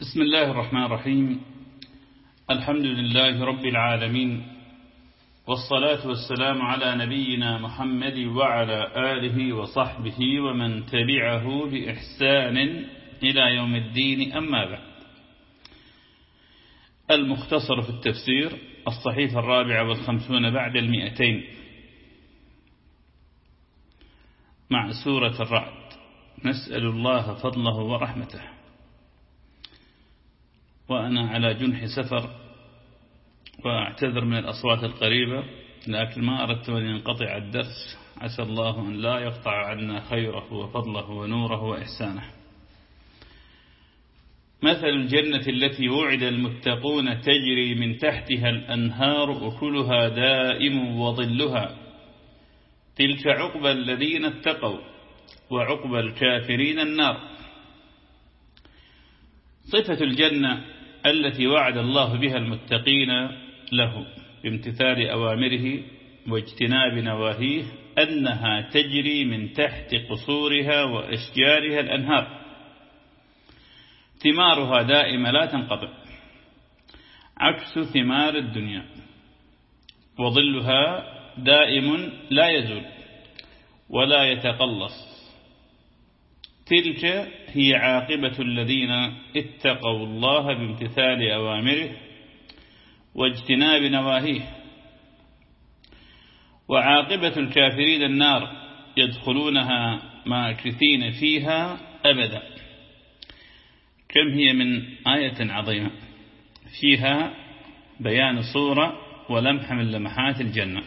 بسم الله الرحمن الرحيم. الحمد لله رب العالمين والصلاة والسلام على نبينا محمد وعلى آله وصحبه ومن تبعه بإحسان إلى يوم الدين أما بعد. المختصر في التفسير الصحيفة الرابعة والخمسون بعد المئتين. مع سورة الرعد. نسأل الله فضله ورحمته. وأنا على جنح سفر وأعتذر من الأصوات القريبة لكن ما أردت أن ينقطع الدرس. عسى الله أن لا يقطع عنا خيره وفضله ونوره وإحسانه. مثل الجنة التي وعد المتقون تجري من تحتها الأنهار أكلها دائم وظلها. تلك عقبى الذين اتقوا وعقبى الكافرين النار. صفة الجنة التي وعد الله بها المتقين له بامتثال أوامره واجتناب نواهيه أنها تجري من تحت قصورها وأشجارها الأنهار. ثمارها دائمة لا تنقطع. عكس ثمار الدنيا. وظلها دائم لا يزول ولا يتقلص. تلك هي عاقبة الذين اتقوا الله بامتثال أوامره واجتناب نواهيه. وعاقبة الكافرين النار يدخلونها ماكثين فيها أبدا. كم هي من آية عظيمة؟ فيها بيان صورة ولمح من لمحات الجنة.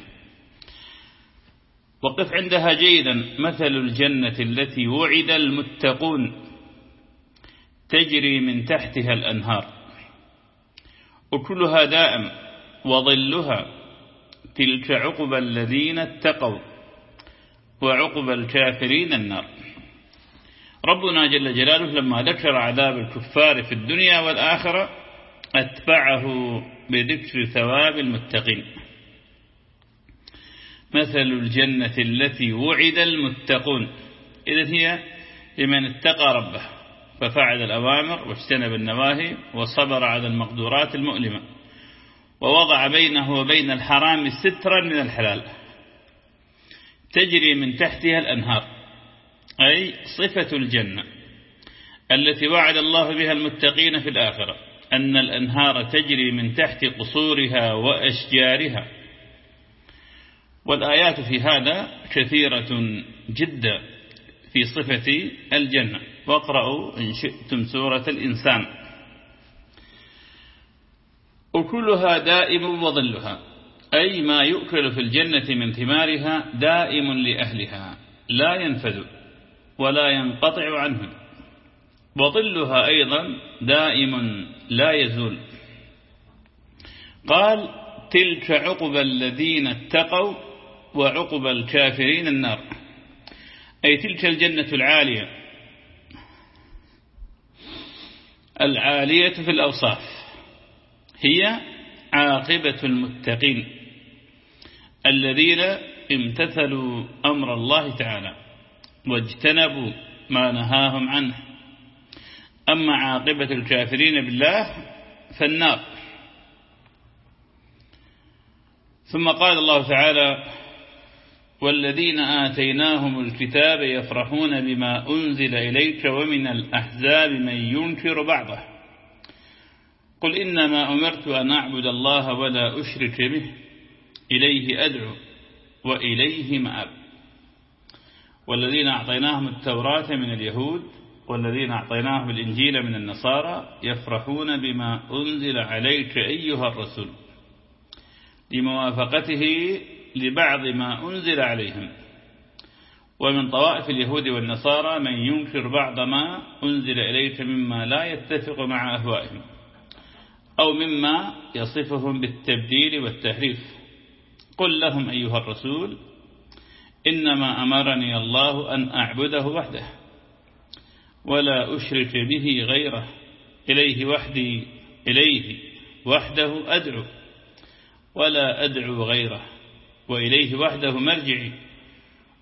وقف عندها جيدا. مثل الجنة التي وعد المتقون. تجري من تحتها الأنهار. وكلها دائم وظلها. تلك عقب الذين اتقوا. وعقب الكافرين النار. ربنا جل جلاله لما ذكر عذاب الكفار في الدنيا والآخرة أتبعه بذكر ثواب المتقين. مثل الجنة التي وعد المتقون. إذا هي لمن اتقى ربه ففعل الأوامر واجتنب النواهي وصبر على المقدورات المؤلمة ووضع بينه وبين الحرام سترا من الحلال. تجري من تحتها الأنهار أي صفة الجنة التي وعد الله بها المتقين في الآخرة أن الأنهار تجري من تحت قصورها وأشجارها. والآيات في هذا كثيرة جدا في صفة الجنة. واقرأوا إن شئتم سورة الإنسان. وكلها دائم وظلها أي ما يؤكل في الجنة من ثمارها دائم لأهلها لا ينفذ ولا ينقطع عنهم وظلها أيضا دائم لا يزول. قال تلك عقب الذين اتقوا وعقب الكافرين النار. أي تلك الجنة العالية. العالية في الأوصاف. هي عاقبة المتقين. الذين امتثلوا أمر الله تعالى. واجتنبوا ما نهاهم عنه. أما عاقبة الكافرين بالله فالنار. ثم قال الله تعالى والذين آتيناهم الكتاب يفرحون بما أنزل إليك ومن الأحزاب من ينكر بعضه. قل إنما أمرت أن أعبد الله ولا أشرك به. إليه أدعو وإليه مآب. والذين أعطيناهم التوراة من اليهود والذين أعطيناهم الإنجيل من النصارى يفرحون بما أنزل عليك أيها الرسول لموافقته لبعض ما أنزل عليهم. ومن طوائف اليهود والنصارى من ينكر بعض ما أنزل إليك مما لا يتفق مع أهوائهم أو مما يصفهم بالتبديل والتحريف. قل لهم أيها الرسول إنما أمرني الله أن أعبده وحده ولا أشرك به غيره إليه وحدي إليه وحده أدعو ولا أدعو غيره. وإليه وحده مرجعي.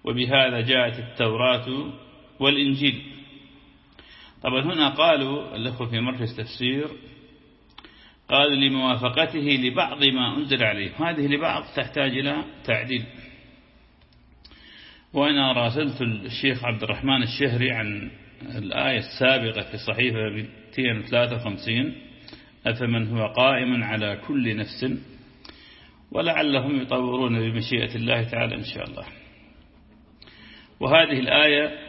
وبهذا جاءت التوراة والإنجيل. طبعا هنا قالوا الأخوة في مركز تفسير قال لموافقته لبعض ما أنزل عليه. هذه لبعض تحتاج إلى تعديل. وأنا راسلت الشيخ عبد الرحمن الشهري عن الآية السابقة في صحيفة 253 أفمن هو قائم على كل نفس ولعلهم يطورون بمشيئة الله تعالى إن شاء الله. وهذه الآية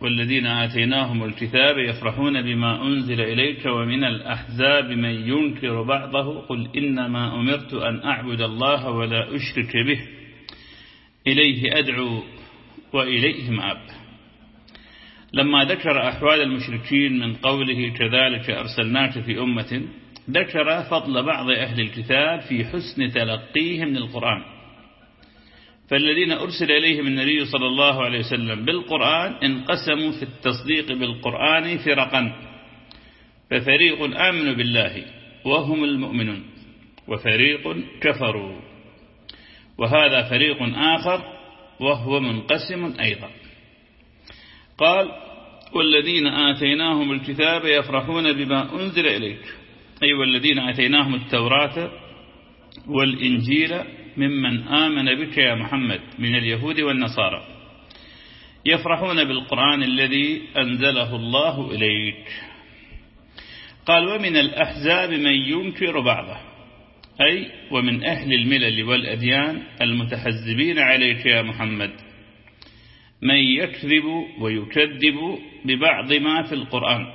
والذين آتيناهم الكتاب يفرحون بما أنزل إليك ومن الأحزاب من ينكر بعضه قل إنما أمرت أن أعبد الله ولا أشرك به. إليه أدعو وإليه مآب لما ذكر أحوال المشركين من قوله كذلك أرسلناك في أمة ذكر فضل بعض أهل الكتاب في حسن تلقيهم للقرآن. فالذين أرسل إليهم النبي صلى الله عليه وسلم بالقرآن انقسموا في التصديق بالقرآن فرقا. ففريق آمنوا بالله وهم المؤمنون وفريق كفروا. وهذا فريق آخر وهو منقسم أيضا. قال والذين آتيناهم الكتاب يفرحون بما أنزل إليك. أي والذين آتيناهم التوراة والإنجيل ممن آمن بك يا محمد من اليهود والنصارى يفرحون بالقرآن الذي أنزله الله إليك. قال ومن الأحزاب من ينكر بعضه أي ومن أهل الملل والأديان المتحزبين عليك يا محمد. من يكذب ويكذب ببعض ما في القرآن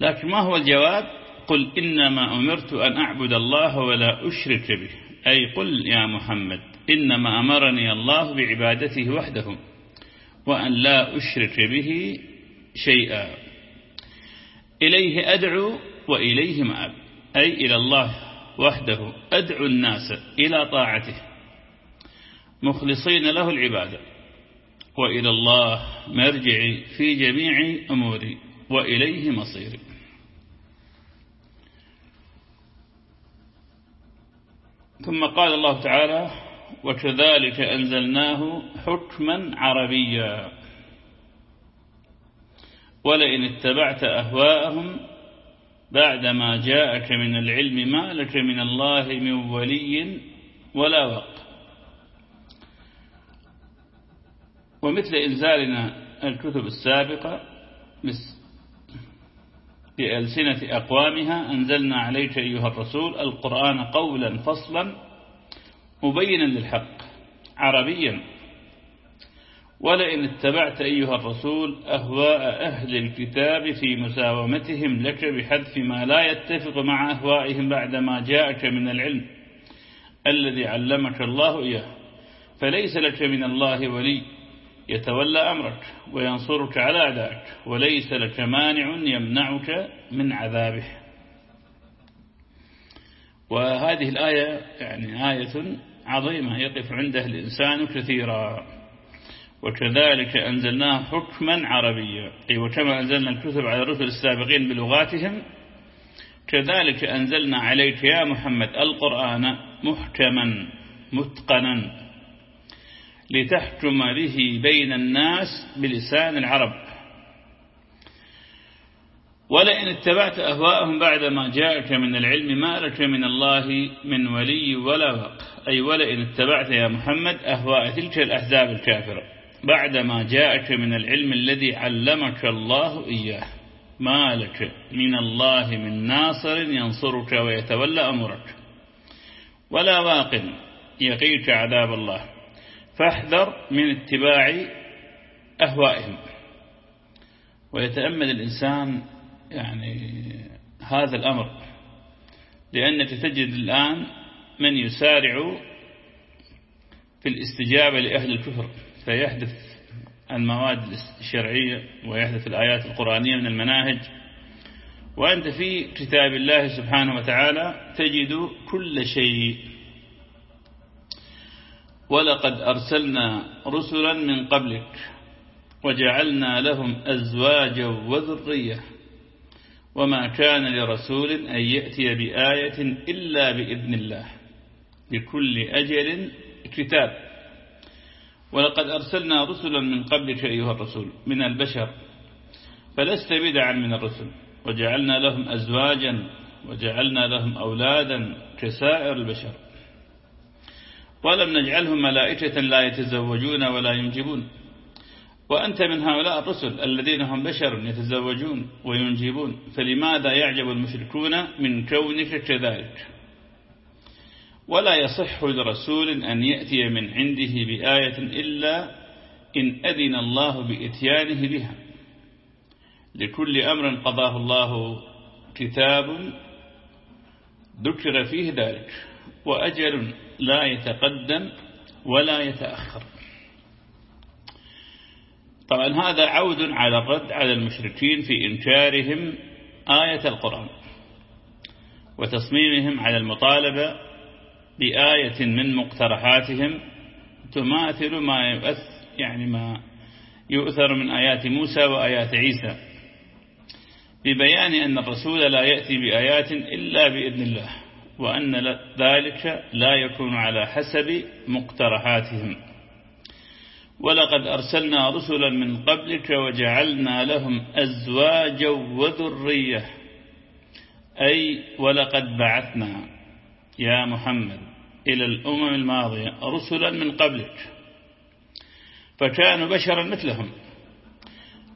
لكن ما هو الجواب؟ قل إنما أمرت أن أعبد الله ولا أشرك به. أي قل يا محمد إنما أمرني الله بعبادته وحده وأن لا أشرك به شيئا. إليه أدعو وإليه مآب. أي إلى الله وحده أدعو الناس إلى طاعته. مخلصين له العبادة. وإلى الله مرجعي في جميع أموري وإليه مصيري. ثم قال الله تعالى وكذلك أنزلناه حكما عربيا. ولئن اتبعت أهواءهم بعدما جاءك من العلم ما لك من الله من ولي ولا وقت. ومثل إنزالنا الكتب السابقة بألسنة أقوامها أنزلنا عليك أيها الرسول القرآن قولا فصلا مبينا للحق عربيا. ولئن اتبعت أيها الرسول أهواء أهل الكتاب في مساومتهم لك بحذف ما لا يتفق مع أهوائهم بعدما جاءك من العلم الذي علمك الله إياه فليس لك من الله ولي. يتولى أمرك وينصرك على أعدائك وليس لك مانع يمنعك من عذابه. وهذه الآية يعني آية عظيمة يقف عندها الإنسان كثيرا. وكذلك أنزلناه حكما عربيا أي وكما أنزلنا الكتب على الرسل السابقين بلغاتهم كذلك أنزلنا عليك يا محمد القرآن محكما متقنا. لتحكم به بين الناس بلسان العرب. ولئن اتبعت أهواءهم بعدما جاءك من العلم ما لك من الله من ولي ولا وق أي ولئن اتبعت يا محمد أهواء تلك الأحزاب الكافرة. بعدما جاءك من العلم الذي علمك الله إياه. ما لك من الله من ناصر ينصرك ويتولى أمرك. ولا واق يقيك عذاب الله. فاحذر من اتباع أهوائهم. ويتأمل الإنسان يعني هذا الأمر لأنك تجد الآن من يسارع في الاستجابة لأهل الكفر. فيحدث المواد الشرعية ويحدث الآيات القرآنية من المناهج. وأنت في كتاب الله سبحانه وتعالى تجد كل شيء ولقد أرسلنا رسلا من قبلك وجعلنا لهم أزواجا وذرية وما كان لرسول أن يأتي بآية إلا بإذن الله لكل أجل كتاب. ولقد أرسلنا رسلا من قبلك أيها الرسول من البشر فلست بدعا من الرسل. وجعلنا لهم أزواجا وجعلنا لهم أولادا كسائر البشر. ولم نجعلهم ملائكة لا يتزوجون ولا ينجبون. وأنت من هؤلاء الرسل الذين هم بشر يتزوجون وينجبون. فلماذا يعجب المشركون من كونك كذلك؟ ولا يصح لرسول أن يأتي من عنده بآية إلا إن أذن الله بإتيانه بها. لكل أمر قضاه الله كتاب ذكر فيه ذلك. وأجل لا يتقدم ولا يتأخر. طبعا هذا عود على الرد على المشركين في إنكارهم آية القرآن وتصميمهم على المطالبة بآية من مقترحاتهم تماثل ما يعني ما يؤثر من آيات موسى وآيات عيسى ببيان أن الرسول لا يأتي بآيات إلا بإذن الله. وأن ذلك لا يكون على حسب مقترحاتهم. ولقد أرسلنا رسلا من قبلك وجعلنا لهم أزواجا وذرية. أي ولقد بعثنا يا محمد إلى الأمم الماضية رسلا من قبلك. فكانوا بشرا مثلهم.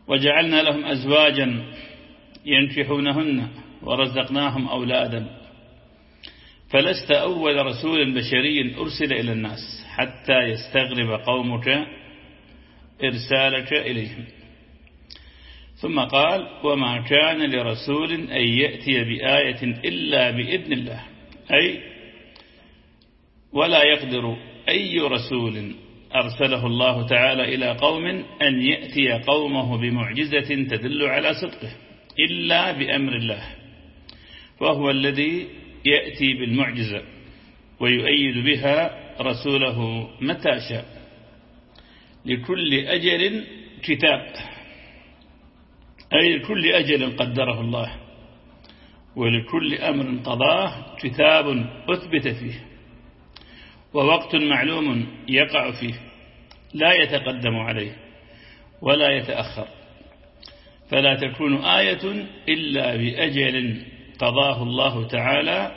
وجعلنا لهم أزواجا ينكحونهن ورزقناهم أولادا. فلست أول رسول بشري أرسل إلى الناس حتى يستغرب قومك إرسالك إليهم. ثم قال وما كان لرسول أن يأتي بآية إلا بإذن الله. أي ولا يقدر أي رسول أرسله الله تعالى إلى قوم أن يأتي قومه بمعجزة تدل على صدقه إلا بأمر الله وهو الذي يأتي بالمعجزة ويؤيد بها رسوله متى شاء. لكل أجل كتاب. أي لكل أجل قدره الله. ولكل أمر قضاه كتاب أثبت فيه. ووقت معلوم يقع فيه. لا يتقدم عليه ولا يتأخر. فلا تكون آية إلا بأجل قضاه الله تعالى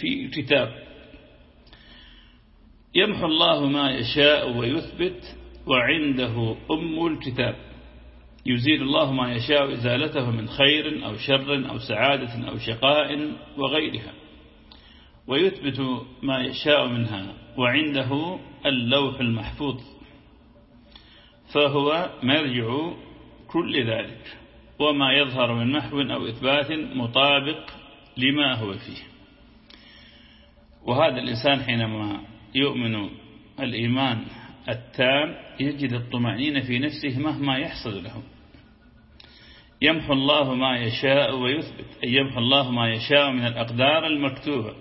في كتاب. يمحو الله ما يشاء ويثبت وعنده أم الكتاب. يزيل الله ما يشاء إزالته من خير أو شر أو سعادة أو شقاء وغيرها. ويثبت ما يشاء منها وعنده اللوح المحفوظ. فهو مرجع كل ذلك. وما يظهر من محو أو إثبات مطابق لما هو فيه. وهذا الإنسان حينما يؤمن الإيمان التام يجد الطمأنينة في نفسه مهما يحصل له. يمحو الله ما يشاء ويثبت أي يمحو الله ما يشاء من الأقدار المكتوبة.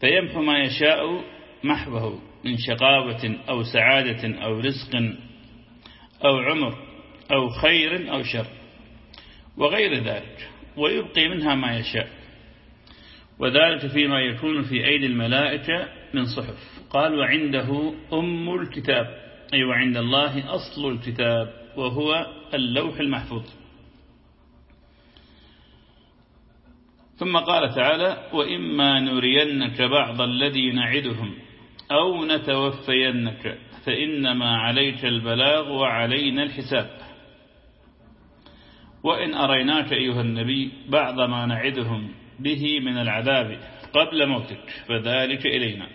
فيمحو ما يشاء محوه من شقاوة أو سعادة أو رزق أو عمر أو خير أو شر. وغير ذلك ويبقي منها ما يشاء. وذلك فيما يكون في أيدي الملائكة من صحف. قال وعنده أم الكتاب أي وعند الله أصل الكتاب وهو اللوح المحفوظ. ثم قال تعالى وإما نرينك بعض الذي نعدهم أو نتوفينك فإنما عليك البلاغ وعلينا الحساب. وإن أريناك أيها النبي بعض ما نعدهم به من العذاب قبل موتك فذلك إلينا.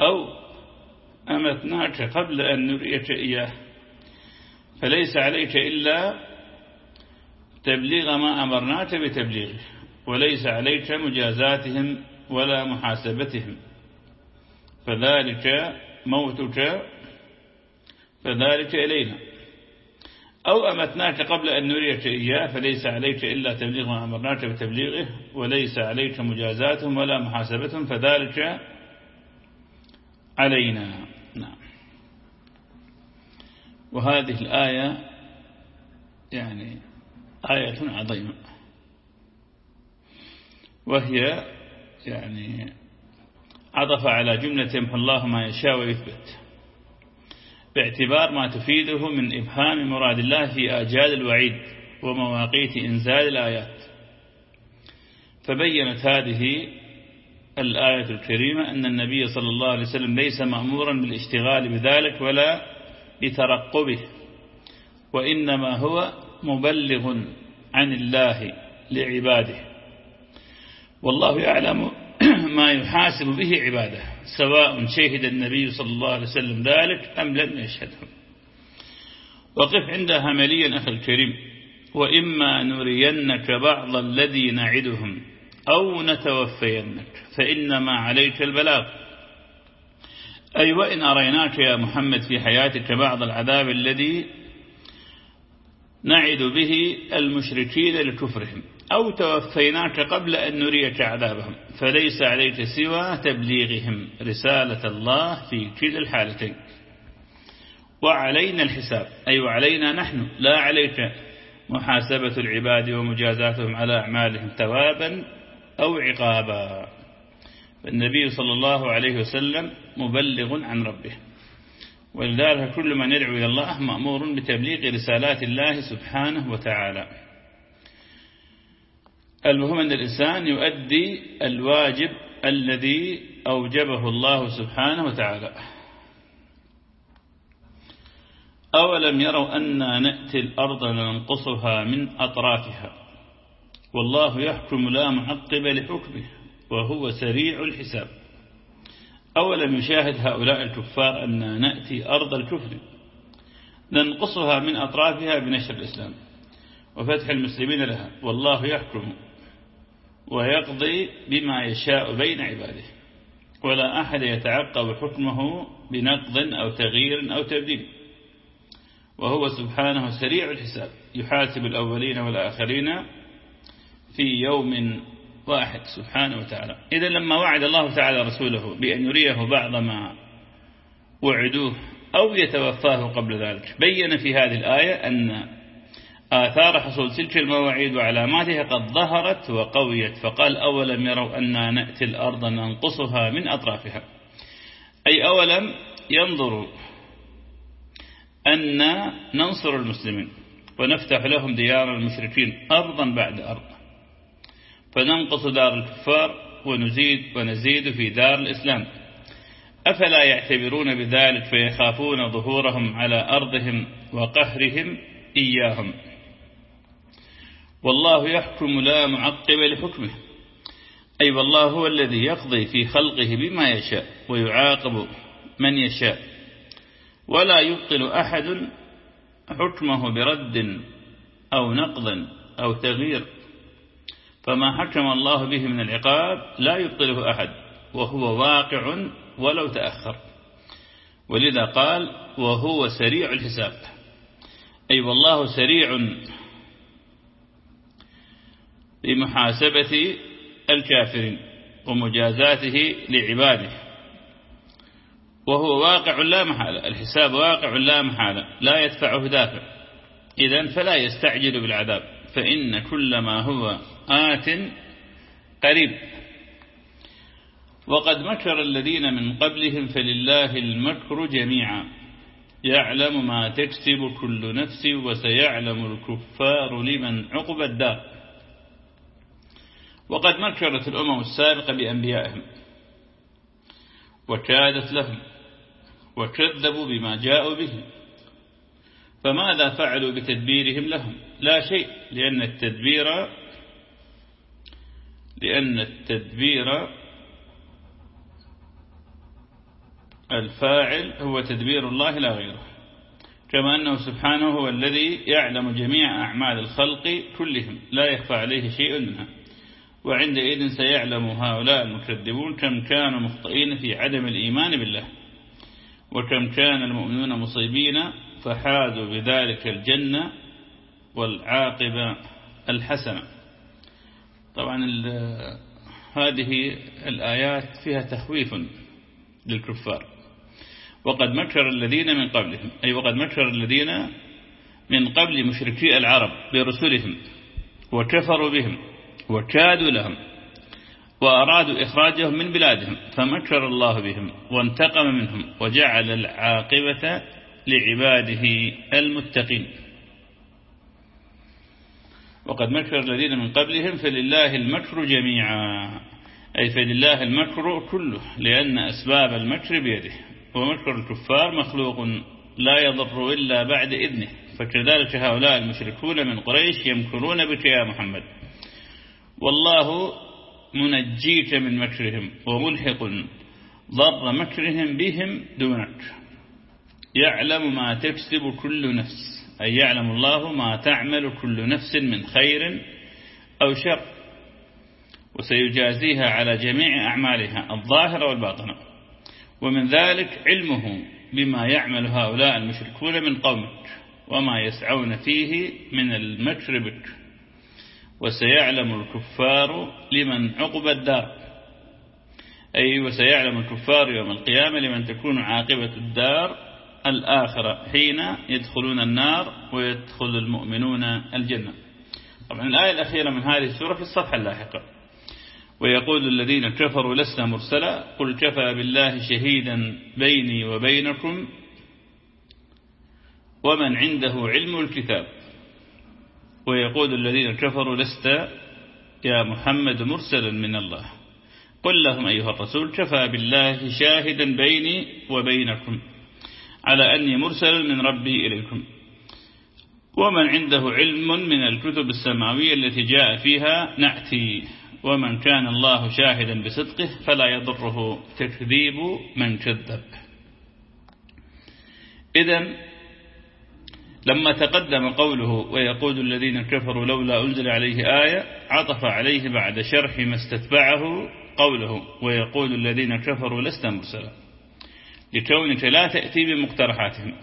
أو أمتناك قبل أن نريك إياه. فليس عليك إلا تبليغ ما أمرناك بتبليغه وليس عليك مجازاتهم ولا محاسبتهم. فذلك موتك فذلك إلينا. أو أمتناك قبل أن نريك إياه فليس عليك إلا تبليغ ما أمرناك بتبليغه وليس عليك مجازاتهم ولا محاسبتهم فذلك علينا. نعم. وهذه الآية يعني آية عظيمة. وهي يعني عطف على جملة يمحو الله ما يشاء ويثبت. باعتبار ما تفيده من إبهام مراد الله في آجال الوعيد ومواقيت إنزال الآيات. فبينت هذه الآية الكريمة أن النبي صلى الله عليه وسلم ليس مأمورا بالاشتغال بذلك ولا بترقبه وإنما هو مبلغ عن الله لعباده. والله يعلم ما يحاسب به عباده سواء شهد النبي صلى الله عليه وسلم ذلك أم لم يشهده. وقف عندها مليا أخي الكريم. وإما نرينك بعض الذي نعدهم أو نتوفينك فإنما عليك البلاغ. أي وإن أريناك يا محمد في حياتك بعض العذاب الذي نعد به المشركين لكفرهم. أو توفيناك قبل أن نريك عذابهم فليس عليك سوى تبليغهم. رسالة الله في كل الحالتين. وعلينا الحساب أي وعلينا نحن. لا عليك محاسبة العباد ومجازاتهم على أعمالهم ثوابا أو عقابا. فالنبي صلى الله عليه وسلم مبلغ عن ربه. ولذلك كل من يدعو إلى الله مأمور بتبليغ رسالات الله سبحانه وتعالى. المهم أن الإنسان يؤدي الواجب الذي أوجبه الله سبحانه وتعالى. أولم يروا أن نأتي الأرض لننقصها من أطرافها؟ والله يحكم لا معقب لحكمه وهو سريع الحساب. أولم يشاهد هؤلاء الكفار أن نأتي أرض الكفر؟ ننقصها من أطرافها بنشر الإسلام وفتح المسلمين لها. والله يحكم ويقضي بما يشاء بين عباده. ولا أحد يتعقب حكمه بنقض أو تغيير أو تبديل. وهو سبحانه سريع الحساب. يحاسب الأولين والآخرين في يوم واحد سبحانه وتعالى. إذا لما وعد الله تعالى رسوله بأن يريه بعض ما وعدوه أو يتوفاه قبل ذلك بين في هذه الآية أن آثار حصول تلك المواعيد وعلاماتها قد ظهرت وقويت فقال أولم يروا أن نأتي الأرض ننقصها من أطرافها. أي أولم ينظروا أن ننصر المسلمين ونفتح لهم ديار المشركين أرضا بعد أرض. فننقص دار الكفار ونزيد ونزيد في دار الإسلام. أفلا يعتبرون بذلك فيخافون ظهورهم على أرضهم وقهرهم إياهم. والله يحكم لا معقب لحكمه. أي والله هو الذي يقضي في خلقه بما يشاء ويعاقب من يشاء. ولا يبطل أحد حكمه برد أو نقض أو تغيير. فما حكم الله به من العقاب لا يبطله أحد وهو واقع ولو تأخر. ولذا قال وهو سريع الحساب. أي والله سريع بمحاسبة الكافرين ومجازاته لعباده. وهو واقع لا محالة الحساب واقع لا محالة لا يدفعه دافع. إذا فلا يستعجل بالعذاب فإن كل ما هو آت قريب. وقد مكر الذين من قبلهم فلله المكر جميعا. يعلم ما تكسب كل نفس وسيعلم الكفار لمن عقب الدار. وقد مكرت الأمم السابقة بأنبيائهم وكادت لهم وكذبوا بما جاءوا به. فماذا فعلوا بتدبيرهم لهم؟ لا شيء لأن التدبير لأن التدبير الفاعل هو تدبير الله لا غيره. كما أنه سبحانه هو الذي يعلم جميع أعمال الخلق كلهم لا يخفى عليه شيء منها. وعندئذ سيعلم هؤلاء المكذبون كم كانوا مخطئين في عدم الإيمان بالله وكم كان المؤمنون مصيبين فحازوا بذلك الجنة والعاقبة الحسنة. طبعا هذه الآيات فيها تخويف للكفار. وقد مكر الذين من قبلهم أي وقد مكر الذين من قبل مشركي العرب برسلهم وكفروا بهم. وكادوا لهم وأرادوا إخراجهم من بلادهم فمكر الله بهم وانتقم منهم وجعل العاقبة لعباده المتقين. وقد مكر الذين من قبلهم فلله المكر جميعا. أي فلله المكر كله لأن أسباب المكر بيده. ومكر الكفار مخلوق لا يضر إلا بعد إذنه. فكذلك هؤلاء المشركون من قريش يمكرون بك يا محمد. والله منجيك من مكرهم وملحق ضر مكرهم بهم دونك يعلم ما تكسب كل نفس أي يعلم الله ما تعمل كل نفس من خير أو شر. وسيجازيها على جميع أعمالها الظاهرة والباطنة ومن ذلك علمه بما يعمل هؤلاء المشركون من قومك وما يسعون فيه من المكر بك. وسيعلم الكفار لمن عقب الدار. أي وسيعلم الكفار يوم القيامة لمن تكون عاقبة الدار الآخرة حين يدخلون النار ويدخل المؤمنون الجنة. طبعا الآية الأخيرة من هذه السورة في الصفحة اللاحقة. ويقول الذين كفروا لسنا مرسلا قل كفى بالله شهيدا بيني وبينكم ومن عنده علم الكتاب. ويقول الذين كفروا لست يا محمد مرسلا من الله. قل لهم أيها الرسول كفى بالله شاهدا بيني وبينكم على أني مرسل من ربي إليكم. ومن عنده علم من الكتب السماوية التي جاء فيها نأتي. ومن كان الله شاهدا بصدقه فلا يضره تكذيب من كذب. إذا لما تقدم قوله ويقول الذين كفروا لولا أنزل عليه آية عطف عليه بعد شرح ما استتبعه قوله ويقول الذين كفروا لست مرسلا. لكونك لا تأتي بمقترحاتهم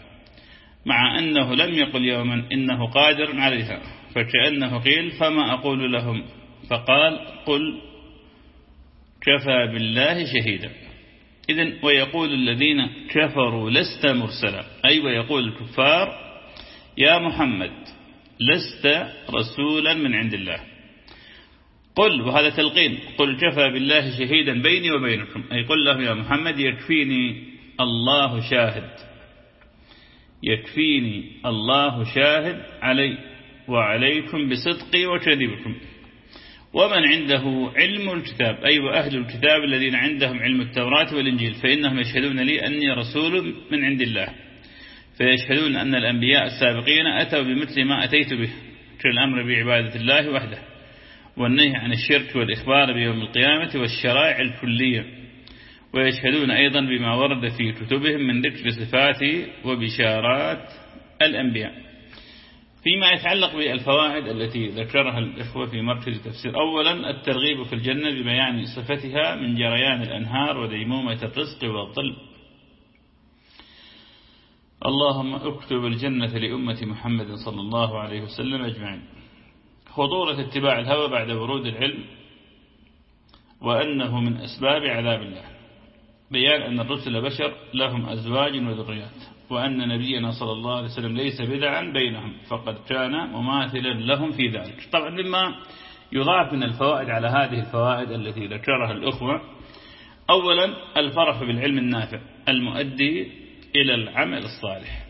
مع أنه لم يقل يوما إنه قادر عليها فكأنه قيل فما أقول لهم؟ فقال قل كفى بالله شهيدا. إذن ويقول الذين كفروا لست مرسلا أي ويقول الكفار يا محمد لست رسولا من عند الله. قل وهذا تلقين. قل كفى بالله شهيدا بيني وبينكم. أي قل له يا محمد يكفيني الله شاهد. يكفيني الله شاهد علي وعليكم بصدقي وكذبكم. ومن عنده علم الكتاب أي أيوة وأهل الكتاب الذين عندهم علم التوراة والإنجيل فإنهم يشهدون لي أني رسول من عند الله. فيشهدون أن الأنبياء السابقين أتوا بمثل ما أتيت به كالأمر بعبادة الله وحده والنهي عن الشرك والإخبار بيوم القيامة والشرائع الكلية. ويشهدون أيضا بما ورد في كتبهم من ذكر صفات وبشارات الأنبياء. فيما يتعلق بالفوائد التي ذكرها الإخوة في مركز التفسير أولا الترغيب في الجنة ببيان صفتها من جريان الأنهار وديمومة الرزق والظل اللهم اكتب الجنة لأمة محمد صلى الله عليه وسلم أجمعين. خطورة اتباع الهوى بعد ورود العلم وأنه من أسباب عذاب الله. بيان أن الرسل بشر لهم أزواج وذريات وأن نبينا صلى الله عليه وسلم ليس بدعا بينهم فقد كان مماثلا لهم في ذلك. طبعا مما يضاف من الفوائد على هذه الفوائد التي ذكرها الأخوة. أولا الفرح بالعلم النافع المؤدي إلى العمل الصالح.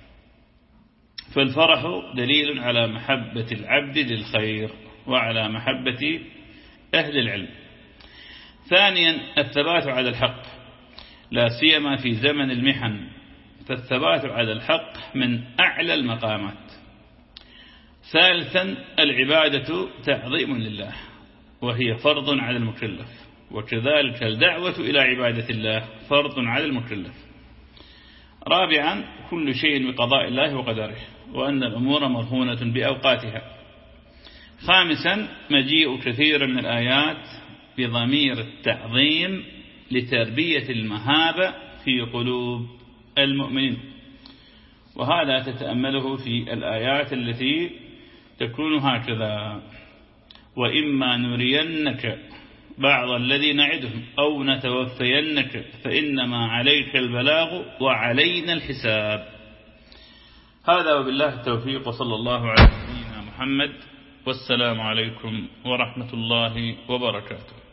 فالفرح دليل على محبة العبد للخير وعلى محبة أهل العلم. ثانيا الثبات على الحق لا سيما في زمن المحن. فالثبات على الحق من أعلى المقامات. ثالثا العبادة تعظيم لله وهي فرض على المكلف. وكذلك الدعوة إلى عبادة الله فرض على المكلف. رابعا كل شيء بقضاء الله وقدره وأن الأمور مرهونة بأوقاتها. خامسا مجيء كثير من الآيات بضمير التعظيم لتربية المهابة في قلوب المؤمنين. وهذا تتأمله في الآيات التي تكون هكذا. وإما نرينك بعض الذي نعدهم أو نتوفينك فإنما عليك البلاغ وعلينا الحساب. هذا وبالله التوفيق وصلى الله على سيدنا محمد والسلام عليكم ورحمة الله وبركاته.